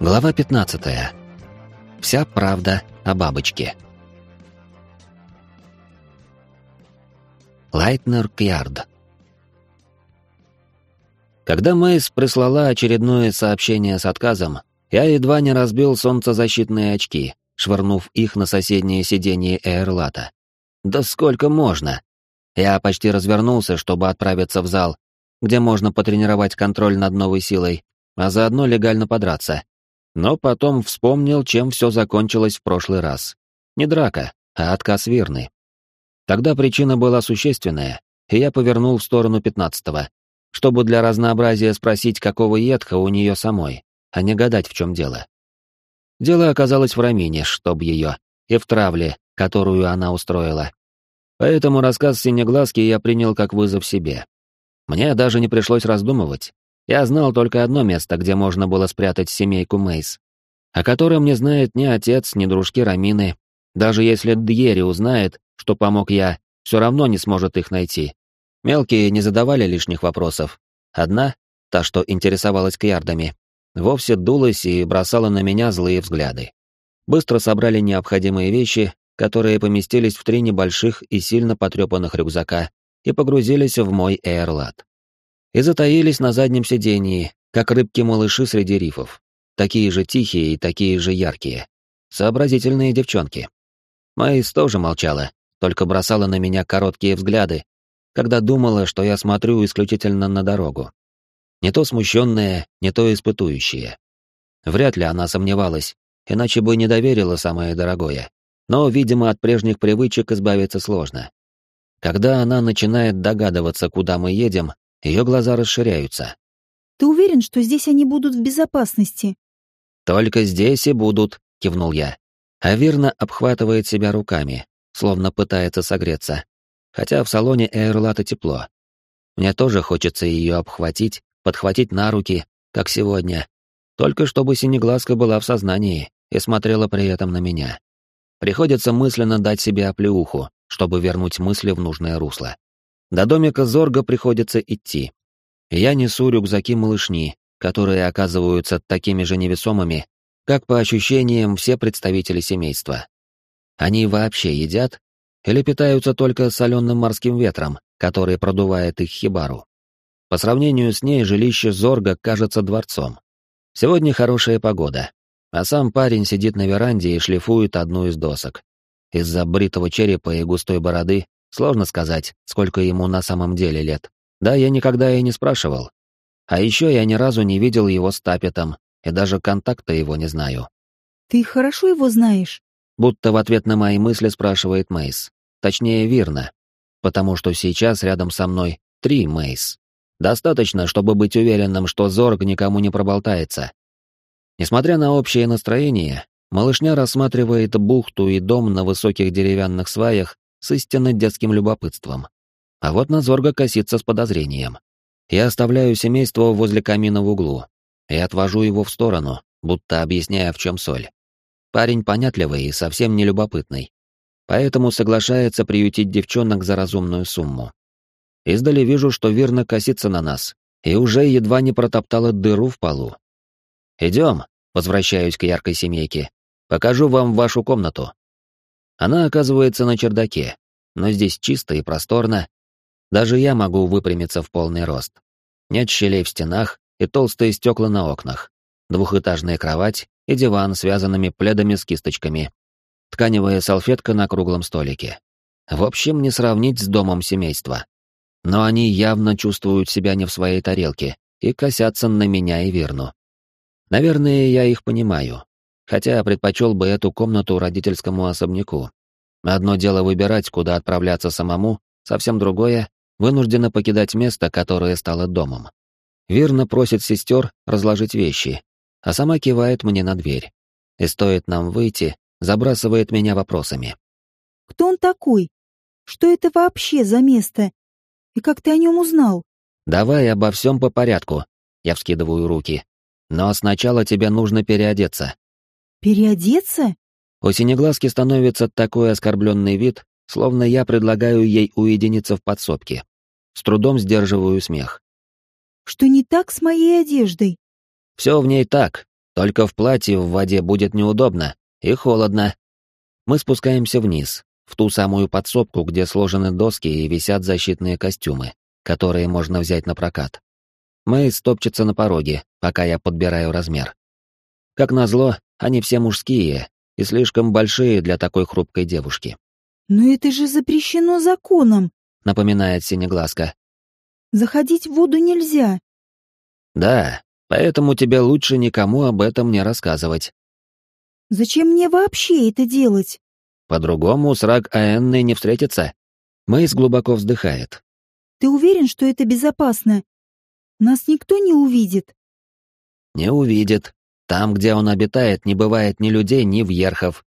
Глава 15. Вся правда о бабочке. Лайтнер Кьярд. Когда Мэйс прислала очередное сообщение с отказом, я едва не разбил солнцезащитные очки, швырнув их на соседнее сиденье Эйрлата. Да сколько можно? Я почти развернулся, чтобы отправиться в зал, где можно потренировать контроль над новой силой, а заодно легально подраться но потом вспомнил, чем все закончилось в прошлый раз. Не драка, а отказ Вирны. Тогда причина была существенная, и я повернул в сторону пятнадцатого, чтобы для разнообразия спросить, какого едха у нее самой, а не гадать, в чем дело. Дело оказалось в Рамине, чтоб ее, и в травле, которую она устроила. Поэтому рассказ Синеглазки я принял как вызов себе. Мне даже не пришлось раздумывать. Я знал только одно место, где можно было спрятать семейку Мейс, о котором не знает ни отец, ни дружки Рамины. Даже если Дьери узнает, что помог я, все равно не сможет их найти. Мелкие не задавали лишних вопросов. Одна, та, что интересовалась кьярдами, вовсе дулась и бросала на меня злые взгляды. Быстро собрали необходимые вещи, которые поместились в три небольших и сильно потрепанных рюкзака, и погрузились в мой эйрлат и затаились на заднем сидении, как рыбки-малыши среди рифов. Такие же тихие и такие же яркие. Сообразительные девчонки. Майс тоже молчала, только бросала на меня короткие взгляды, когда думала, что я смотрю исключительно на дорогу. Не то смущенная, не то испытующая. Вряд ли она сомневалась, иначе бы не доверила самое дорогое. Но, видимо, от прежних привычек избавиться сложно. Когда она начинает догадываться, куда мы едем, ее глаза расширяются. «Ты уверен, что здесь они будут в безопасности?» «Только здесь и будут», — кивнул я. А Вирна обхватывает себя руками, словно пытается согреться. Хотя в салоне Эйрлата тепло. Мне тоже хочется ее обхватить, подхватить на руки, как сегодня. Только чтобы синеглазка была в сознании и смотрела при этом на меня. Приходится мысленно дать себе оплеуху, чтобы вернуть мысли в нужное русло. До домика Зорга приходится идти. Я несу рюкзаки малышни, которые оказываются такими же невесомыми, как по ощущениям все представители семейства. Они вообще едят или питаются только соленым морским ветром, который продувает их хибару. По сравнению с ней жилище Зорга кажется дворцом. Сегодня хорошая погода, а сам парень сидит на веранде и шлифует одну из досок. Из-за бритого черепа и густой бороды Сложно сказать, сколько ему на самом деле лет. Да, я никогда и не спрашивал. А еще я ни разу не видел его с Тапетом, и даже контакта его не знаю. «Ты хорошо его знаешь?» Будто в ответ на мои мысли спрашивает Мейс. Точнее, верно. Потому что сейчас рядом со мной три Мейс. Достаточно, чтобы быть уверенным, что Зорг никому не проболтается. Несмотря на общее настроение, малышня рассматривает бухту и дом на высоких деревянных сваях с истинно детским любопытством. А вот на Зорга косится с подозрением. Я оставляю семейство возле камина в углу и отвожу его в сторону, будто объясняя, в чем соль. Парень понятливый и совсем не любопытный, поэтому соглашается приютить девчонок за разумную сумму. Издали вижу, что верно косится на нас, и уже едва не протоптала дыру в полу. «Идем», — возвращаюсь к яркой семейке, — «покажу вам вашу комнату». Она оказывается на чердаке, но здесь чисто и просторно. Даже я могу выпрямиться в полный рост. Нет щелей в стенах и толстые стекла на окнах. Двухэтажная кровать и диван связанными пледами с кисточками. Тканевая салфетка на круглом столике. В общем, не сравнить с домом семейства. Но они явно чувствуют себя не в своей тарелке и косятся на меня и Верну. Наверное, я их понимаю хотя предпочел бы эту комнату родительскому особняку. Одно дело выбирать, куда отправляться самому, совсем другое — вынужденно покидать место, которое стало домом. Верно просит сестер разложить вещи, а сама кивает мне на дверь. И стоит нам выйти, забрасывает меня вопросами. «Кто он такой? Что это вообще за место? И как ты о нем узнал?» «Давай обо всем по порядку», — я вскидываю руки. «Но сначала тебе нужно переодеться. Переодеться? У синеглазки становится такой оскорбленный вид, словно я предлагаю ей уединиться в подсобке. С трудом сдерживаю смех. Что не так с моей одеждой? Все в ней так, Только в платье в воде будет неудобно и холодно. Мы спускаемся вниз, в ту самую подсобку, где сложены доски и висят защитные костюмы, которые можно взять на прокат. Мэй стопчется на пороге, пока я подбираю размер. Как назло, они все мужские и слишком большие для такой хрупкой девушки. «Но это же запрещено законом», — напоминает Синеглазка. «Заходить в воду нельзя». «Да, поэтому тебе лучше никому об этом не рассказывать». «Зачем мне вообще это делать?» «По-другому с Рак Аэнной не встретится». Мэйс глубоко вздыхает. «Ты уверен, что это безопасно? Нас никто не увидит?» «Не увидит. Там, где он обитает, не бывает ни людей, ни вьерхов».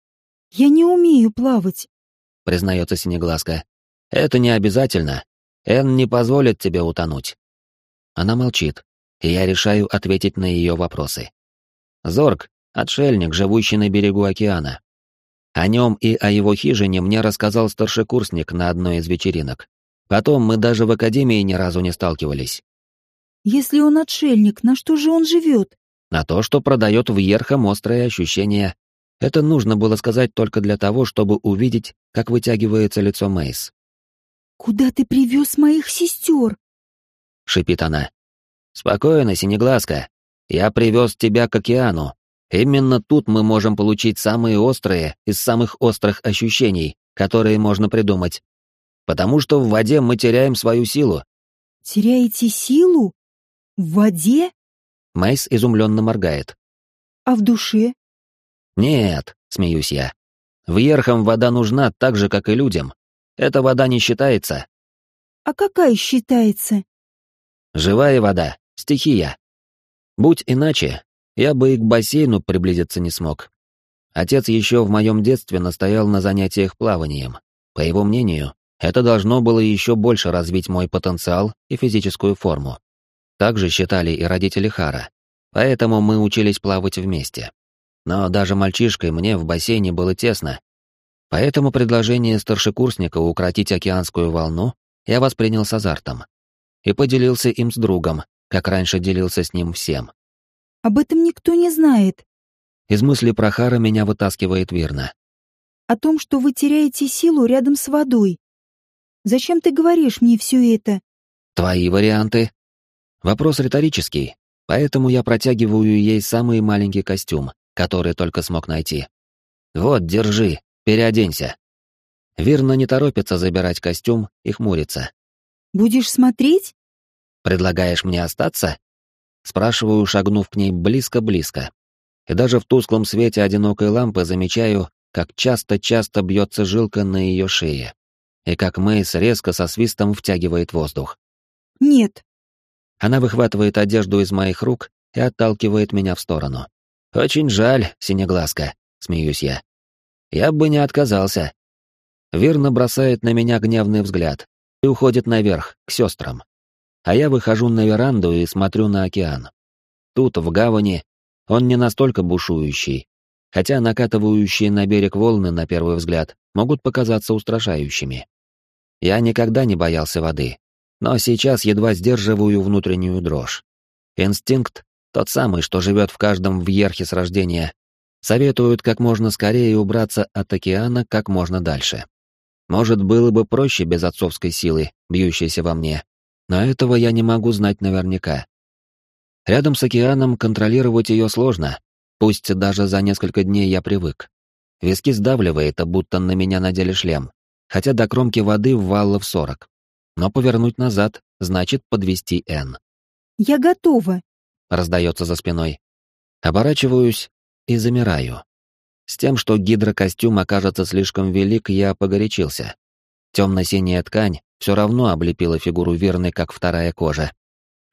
«Я не умею плавать», — признается Синеглазка. «Это не обязательно. Эн не позволит тебе утонуть». Она молчит, и я решаю ответить на ее вопросы. Зорг — отшельник, живущий на берегу океана. О нем и о его хижине мне рассказал старшекурсник на одной из вечеринок. Потом мы даже в академии ни разу не сталкивались. Если он отшельник, на что же он живет? На то, что продает в Ерхам острые ощущения. Это нужно было сказать только для того, чтобы увидеть, как вытягивается лицо Мейс. «Куда ты привез моих сестер?» — шипит она. «Спокойно, Синеглазка. Я привез тебя к океану. Именно тут мы можем получить самые острые из самых острых ощущений, которые можно придумать. Потому что в воде мы теряем свою силу». «Теряете силу?» В воде? Майс изумленно моргает. А в душе? Нет, смеюсь я. В Ерхам вода нужна так же, как и людям. Эта вода не считается. А какая считается? Живая вода, стихия. Будь иначе, я бы и к бассейну приблизиться не смог. Отец еще в моем детстве настоял на занятиях плаванием. По его мнению, это должно было еще больше развить мой потенциал и физическую форму. Так же считали и родители Хара. Поэтому мы учились плавать вместе. Но даже мальчишкой мне в бассейне было тесно. Поэтому предложение старшекурсника укротить океанскую волну я воспринял с азартом. И поделился им с другом, как раньше делился с ним всем. «Об этом никто не знает». Из мысли про Хара меня вытаскивает Вирна. «О том, что вы теряете силу рядом с водой. Зачем ты говоришь мне все это?» «Твои варианты», Вопрос риторический, поэтому я протягиваю ей самый маленький костюм, который только смог найти. Вот, держи, переоденься. Вирна не торопится забирать костюм и хмурится. «Будешь смотреть?» «Предлагаешь мне остаться?» Спрашиваю, шагнув к ней близко-близко. И даже в тусклом свете одинокой лампы замечаю, как часто-часто бьется жилка на ее шее, и как Мейс резко со свистом втягивает воздух. «Нет», она выхватывает одежду из моих рук и отталкивает меня в сторону. «Очень жаль, синеглазка», — смеюсь я. «Я бы не отказался». Верно бросает на меня гневный взгляд и уходит наверх, к сестрам. А я выхожу на веранду и смотрю на океан. Тут, в гавани, он не настолько бушующий, хотя накатывающие на берег волны, на первый взгляд, могут показаться устрашающими. Я никогда не боялся воды, но сейчас едва сдерживаю внутреннюю дрожь. Инстинкт, тот самый, что живет в каждом вьерхе с рождения, советует как можно скорее убраться от океана как можно дальше. Может, было бы проще без отцовской силы, бьющейся во мне, но этого я не могу знать наверняка. Рядом с океаном контролировать ее сложно, пусть даже за несколько дней я привык. Виски сдавливает, а будто на меня надели шлем, хотя до кромки воды ввалов сорок но повернуть назад значит подвести Н. «Я готова», — раздается за спиной. Оборачиваюсь и замираю. С тем, что гидрокостюм окажется слишком велик, я погорячился. Темно-синяя ткань все равно облепила фигуру верной, как вторая кожа.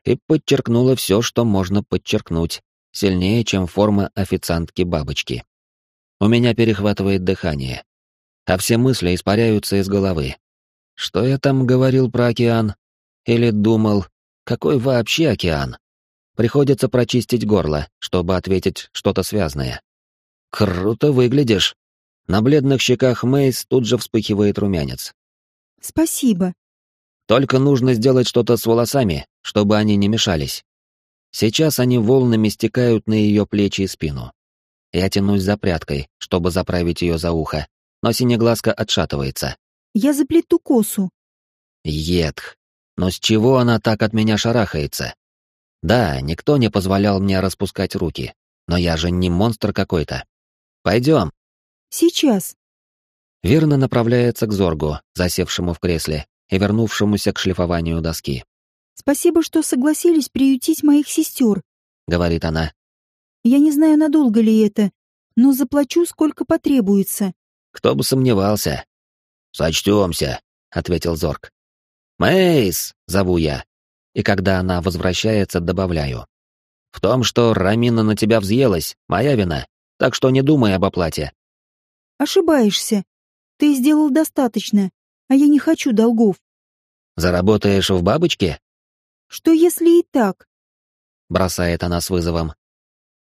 И подчеркнула все, что можно подчеркнуть, сильнее, чем форма официантки-бабочки. У меня перехватывает дыхание, а все мысли испаряются из головы. Что я там говорил про океан? Или думал, какой вообще океан? Приходится прочистить горло, чтобы ответить что-то связанное. Круто выглядишь. На бледных щеках Мейс тут же вспыхивает румянец. Спасибо. Только нужно сделать что-то с волосами, чтобы они не мешались. Сейчас они волнами стекают на ее плечи и спину. Я тянусь за прядкой, чтобы заправить ее за ухо, но синеглазка отшатывается. Я заплету косу. Едх. Но с чего она так от меня шарахается? Да, никто не позволял мне распускать руки, но я же не монстр какой-то. Пойдем. Сейчас. Верно направляется к Зоргу, засевшему в кресле и вернувшемуся к шлифованию доски. «Спасибо, что согласились приютить моих сестер», — говорит она. «Я не знаю, надолго ли это, но заплачу, сколько потребуется». «Кто бы сомневался». «Сочтемся», — ответил Зорг. «Мейс!» — зову я. И когда она возвращается, добавляю. «В том, что Рамина на тебя взъелась, моя вина, так что не думай об оплате». «Ошибаешься. Ты сделал достаточно, а я не хочу долгов». «Заработаешь в бабочке?» Что если и так? Бросает она с вызовом.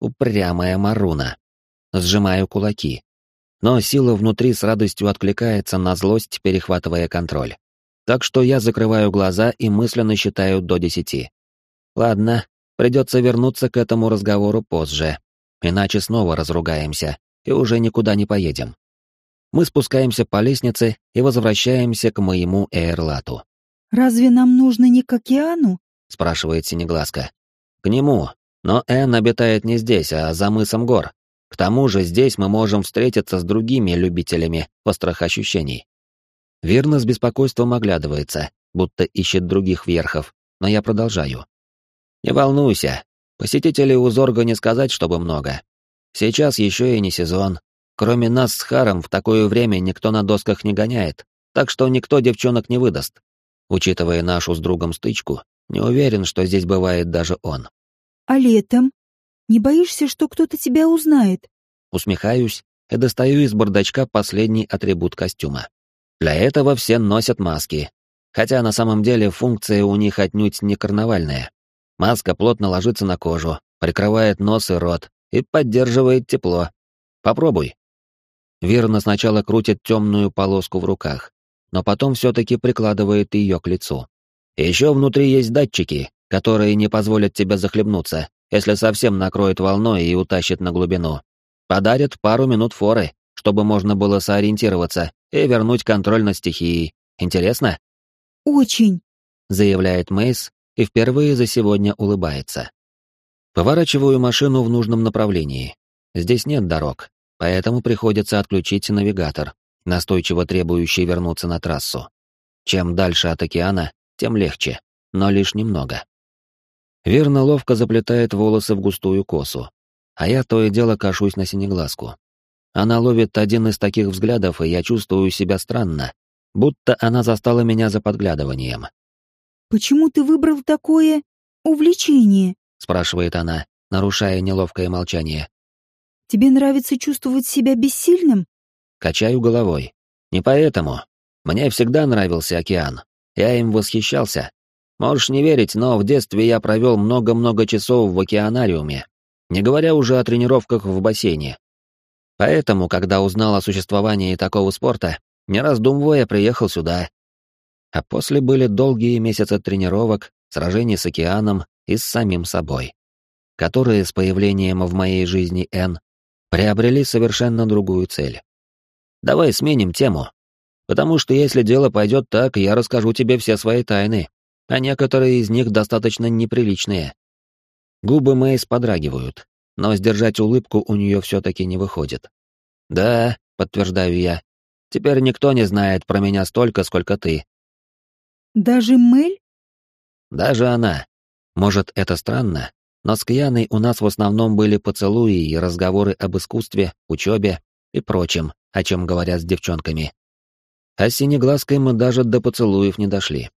Упрямая Маруна. Сжимаю кулаки. Но сила внутри с радостью откликается на злость, перехватывая контроль. Так что я закрываю глаза и мысленно считаю до десяти. Ладно, придется вернуться к этому разговору позже. Иначе снова разругаемся и уже никуда не поедем. Мы спускаемся по лестнице и возвращаемся к моему Эйрлату. «Разве нам нужно не к океану?» спрашивает Синеглазка. К нему, но Эн обитает не здесь, а за мысом гор. К тому же здесь мы можем встретиться с другими любителями острых ощущений. Верно с беспокойством оглядывается, будто ищет других верхов, но я продолжаю. Не волнуйся, посетителей у Зорга не сказать, чтобы много. Сейчас еще и не сезон. Кроме нас с Харом в такое время никто на досках не гоняет, так что никто девчонок не выдаст. Учитывая нашу с другом стычку, не уверен, что здесь бывает даже он. А летом? Не боишься, что кто-то тебя узнает? Усмехаюсь и достаю из бардачка последний атрибут костюма. Для этого все носят маски. Хотя на самом деле функция у них отнюдь не карнавальная. Маска плотно ложится на кожу, прикрывает нос и рот и поддерживает тепло. Попробуй. Верно сначала крутит темную полоску в руках, но потом все-таки прикладывает ее к лицу. Еще внутри есть датчики, которые не позволят тебе захлебнуться, если совсем накроет волной и утащит на глубину. Подарят пару минут форы, чтобы можно было сориентироваться и вернуть контроль над стихией. Интересно? Очень, заявляет Мейс и впервые за сегодня улыбается. Поворачиваю машину в нужном направлении. Здесь нет дорог, поэтому приходится отключить навигатор, настойчиво требующий вернуться на трассу. Чем дальше от океана, тем легче, но лишь немного. Верно ловко заплетает волосы в густую косу, а я то и дело кашусь на синеглазку. Она ловит один из таких взглядов, и я чувствую себя странно, будто она застала меня за подглядыванием. «Почему ты выбрал такое увлечение?» — спрашивает она, нарушая неловкое молчание. «Тебе нравится чувствовать себя бессильным?» Качаю головой. «Не поэтому. Мне всегда нравился океан. Я им восхищался. Можешь не верить, но в детстве я провел много-много часов в океанариуме, не говоря уже о тренировках в бассейне. Поэтому, когда узнал о существовании такого спорта, не раздумывая, приехал сюда. А после были долгие месяцы тренировок, сражений с океаном и с самим собой, которые с появлением в моей жизни Н приобрели совершенно другую цель. Давай сменим тему. Потому что если дело пойдет так, я расскажу тебе все свои тайны, а некоторые из них достаточно неприличные. Губы Мэйс подрагивают, но сдержать улыбку у нее все-таки не выходит. «Да», — подтверждаю я, — «теперь никто не знает про меня столько, сколько ты». «Даже Мэль?» «Даже она. Может, это странно, но с Кьяной у нас в основном были поцелуи и разговоры об искусстве, учебе и прочем, о чем говорят с девчонками. А с синеглазкой мы даже до поцелуев не дошли.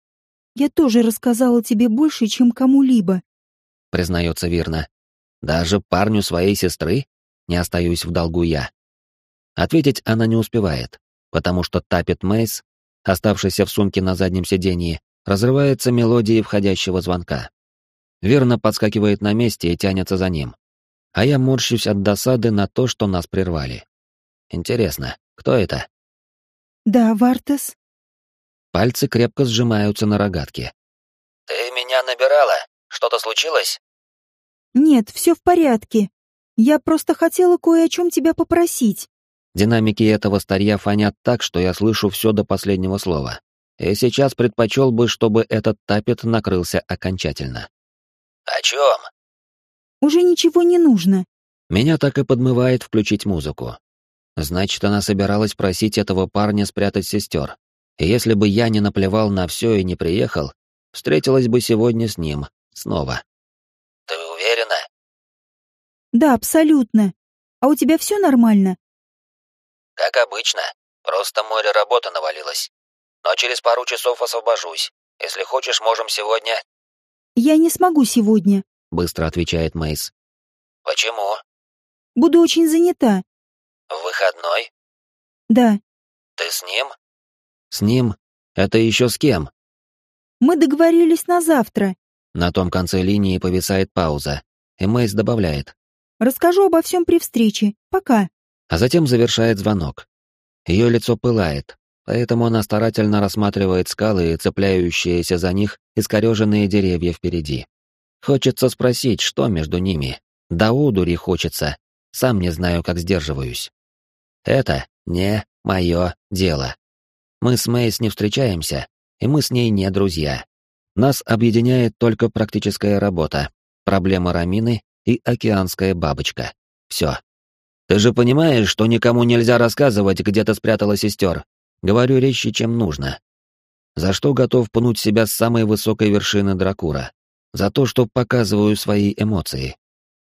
«Я тоже рассказала тебе больше, чем кому-либо», — признается Вирна. «Даже парню своей сестры? Не остаюсь в долгу я». Ответить она не успевает, потому что Тапет Мейс, оставшийся в сумке на заднем сиденье, разрывается мелодией входящего звонка. Верно подскакивает на месте и тянется за ним. А я морщусь от досады на то, что нас прервали. Интересно, кто это? «Да, Вартес?» Пальцы крепко сжимаются на рогатке. «Ты меня набирала? Что-то случилось?» Нет, все в порядке. Я просто хотела кое о чем тебя попросить. Динамики этого старья фонят так, что я слышу все до последнего слова. И сейчас предпочел бы, чтобы этот тапет накрылся окончательно. «О чем?» «Уже ничего не нужно». Меня так и подмывает включить музыку. Значит, она собиралась просить этого парня спрятать сестер. И если бы я не наплевал на все и не приехал, встретилась бы сегодня с ним, снова. «Ты уверена?» «Да, абсолютно. А у тебя все нормально?» «Как обычно. Просто море работы навалилось. Но через пару часов освобожусь. Если хочешь, можем сегодня...» «Я не смогу сегодня», — быстро отвечает Мейс. «Почему?» «Буду очень занята». «В выходной?» «Да». «Ты с ним?» «С ним? Это еще с кем?» «Мы договорились на завтра». На том конце линии повисает пауза, и Мейс добавляет. «Расскажу обо всем при встрече. Пока». А затем завершает звонок. Ее лицо пылает, поэтому она старательно рассматривает скалы и цепляющиеся за них искореженные деревья впереди. Хочется спросить, что между ними. Да удури хочется. Сам не знаю, как сдерживаюсь. Это не мое дело. Мы с Мэйс не встречаемся, и мы с ней не друзья. Нас объединяет только практическая работа, проблема Рамины и океанская бабочка. Все. Ты же понимаешь, что никому нельзя рассказывать, где ты спрятала сестер. Говорю резче, чем нужно. За что готов пнуть себя с самой высокой вершины Дракура? За то, что показываю свои эмоции.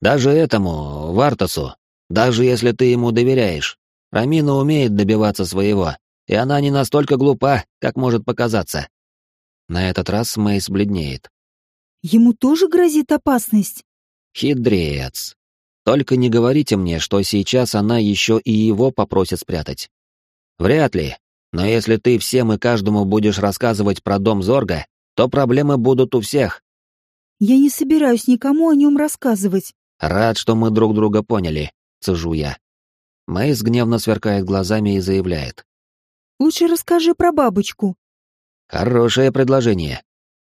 Даже этому, Вартасу, даже если ты ему доверяешь, Рамина умеет добиваться своего, и она не настолько глупа, как может показаться. На этот раз Мейс бледнеет. Ему тоже грозит опасность? Хидрец. Только не говорите мне, что сейчас она еще и его попросит спрятать. Вряд ли. Но если ты всем и каждому будешь рассказывать про дом Зорга, то проблемы будут у всех. Я не собираюсь никому о нем рассказывать. Рад, что мы друг друга поняли, цежу я. Мэйс гневно сверкает глазами и заявляет. Лучше расскажи про бабочку. Хорошее предложение.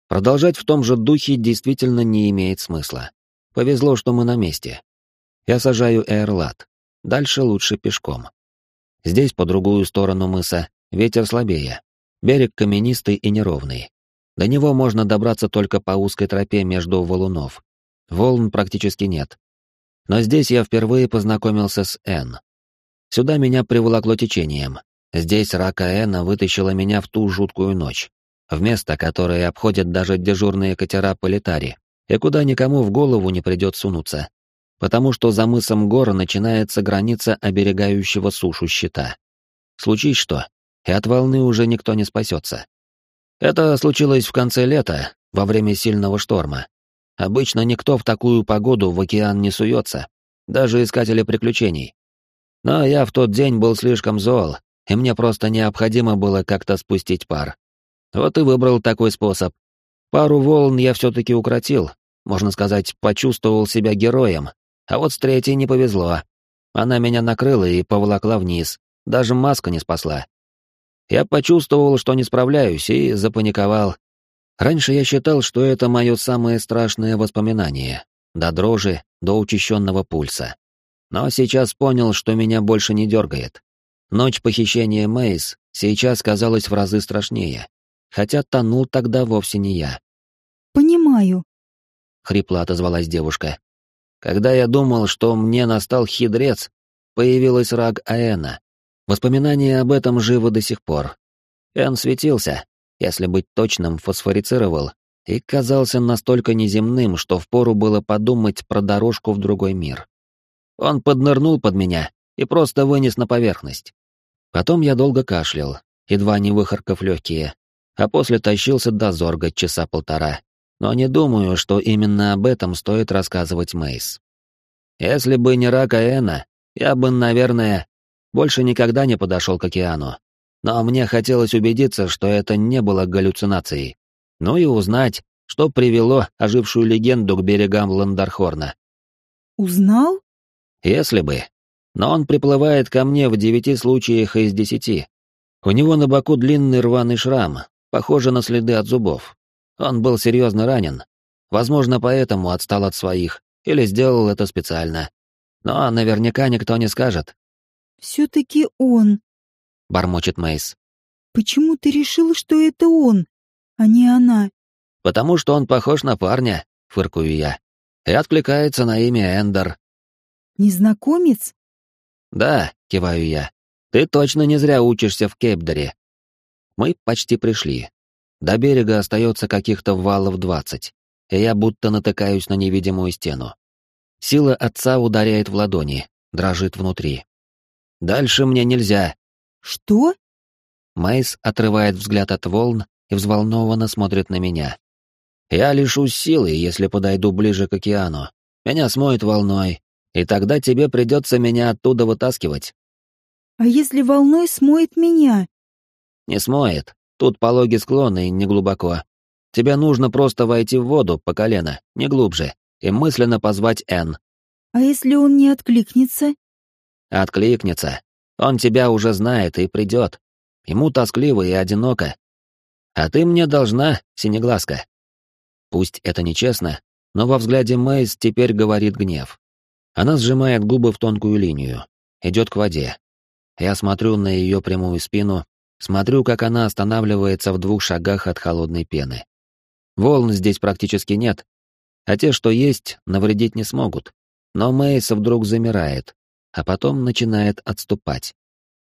Продолжать в том же духе действительно не имеет смысла. Повезло, что мы на месте. Я сажаю Эрлат. Дальше лучше пешком. Здесь, по другую сторону мыса, ветер слабее. Берег каменистый и неровный. До него можно добраться только по узкой тропе между валунов. Волн практически нет. Но здесь я впервые познакомился с Н. Сюда меня приволокло течением. Здесь рака Эна вытащила меня в ту жуткую ночь. В место, которое обходят даже дежурные катера Политари, и куда никому в голову не придет сунуться потому что за мысом гора начинается граница оберегающего сушу щита. Случись что, и от волны уже никто не спасется. Это случилось в конце лета, во время сильного шторма. Обычно никто в такую погоду в океан не суется, даже искатели приключений. Но я в тот день был слишком зол, и мне просто необходимо было как-то спустить пар. Вот и выбрал такой способ. Пару волн я все-таки укротил, можно сказать, почувствовал себя героем, а вот с третьей не повезло. Она меня накрыла и поволокла вниз, даже маска не спасла. Я почувствовал, что не справляюсь, и запаниковал. Раньше я считал, что это мое самое страшное воспоминание, до дрожи, до учащенного пульса. Но сейчас понял, что меня больше не дергает. Ночь похищения Мейс сейчас казалась в разы страшнее, хотя тонул тогда вовсе не я. «Понимаю», — хрипло отозвалась девушка. Когда я думал, что мне настал хидрец, появилась раг Аэна. Воспоминания об этом живы до сих пор. Эн светился, если быть точным, фосфорицировал, и казался настолько неземным, что впору было подумать про дорожку в другой мир. Он поднырнул под меня и просто вынес на поверхность. Потом я долго кашлял, едва не выхаркав легкие, а после тащился до зорга часа полтора, но не думаю, что именно об этом стоит рассказывать Мейс. Если бы не рак Аэна, я бы, наверное, больше никогда не подошел к океану. Но мне хотелось убедиться, что это не было галлюцинацией. Ну и узнать, что привело ожившую легенду к берегам Ландархорна. «Узнал?» «Если бы. Но он приплывает ко мне в девяти случаях из десяти. У него на боку длинный рваный шрам, похоже на следы от зубов. Он был серьезно ранен. Возможно, поэтому отстал от своих или сделал это специально. Но наверняка никто не скажет. «Все-таки он», — бормочет Мейс. «Почему ты решил, что это он, а не она?» «Потому что он похож на парня», — фыркую я. «И откликается на имя Эндер». «Незнакомец?» «Да», — киваю я. «Ты точно не зря учишься в Кейпдере». Мы почти пришли. До берега остается каких-то валов двадцать, и я будто натыкаюсь на невидимую стену. Сила отца ударяет в ладони, дрожит внутри. «Дальше мне нельзя». «Что?» Майс отрывает взгляд от волн и взволнованно смотрит на меня. «Я лишусь силы, если подойду ближе к океану. Меня смоет волной, и тогда тебе придется меня оттуда вытаскивать». «А если волной смоет меня?» «Не смоет. Тут пологи склоны и не глубоко. Тебе нужно просто войти в воду по колено, не глубже, и мысленно позвать Н. А если он не откликнется? Откликнется. Он тебя уже знает и придет. Ему тоскливо и одиноко. А ты мне должна, синеглазка. Пусть это нечестно, но во взгляде Мэйс теперь говорит гнев. Она сжимает губы в тонкую линию, идет к воде. Я смотрю на ее прямую спину, смотрю, как она останавливается в двух шагах от холодной пены. Волн здесь практически нет, а те, что есть, навредить не смогут. Но Мейса вдруг замирает, а потом начинает отступать.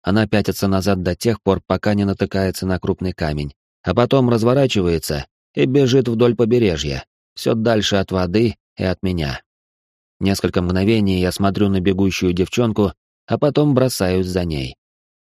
Она пятится назад до тех пор, пока не натыкается на крупный камень, а потом разворачивается и бежит вдоль побережья, все дальше от воды и от меня. Несколько мгновений я смотрю на бегущую девчонку, а потом бросаюсь за ней.